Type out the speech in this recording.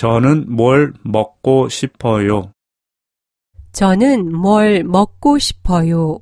저는 뭘 먹고 싶어요. 저는 뭘 먹고 싶어요.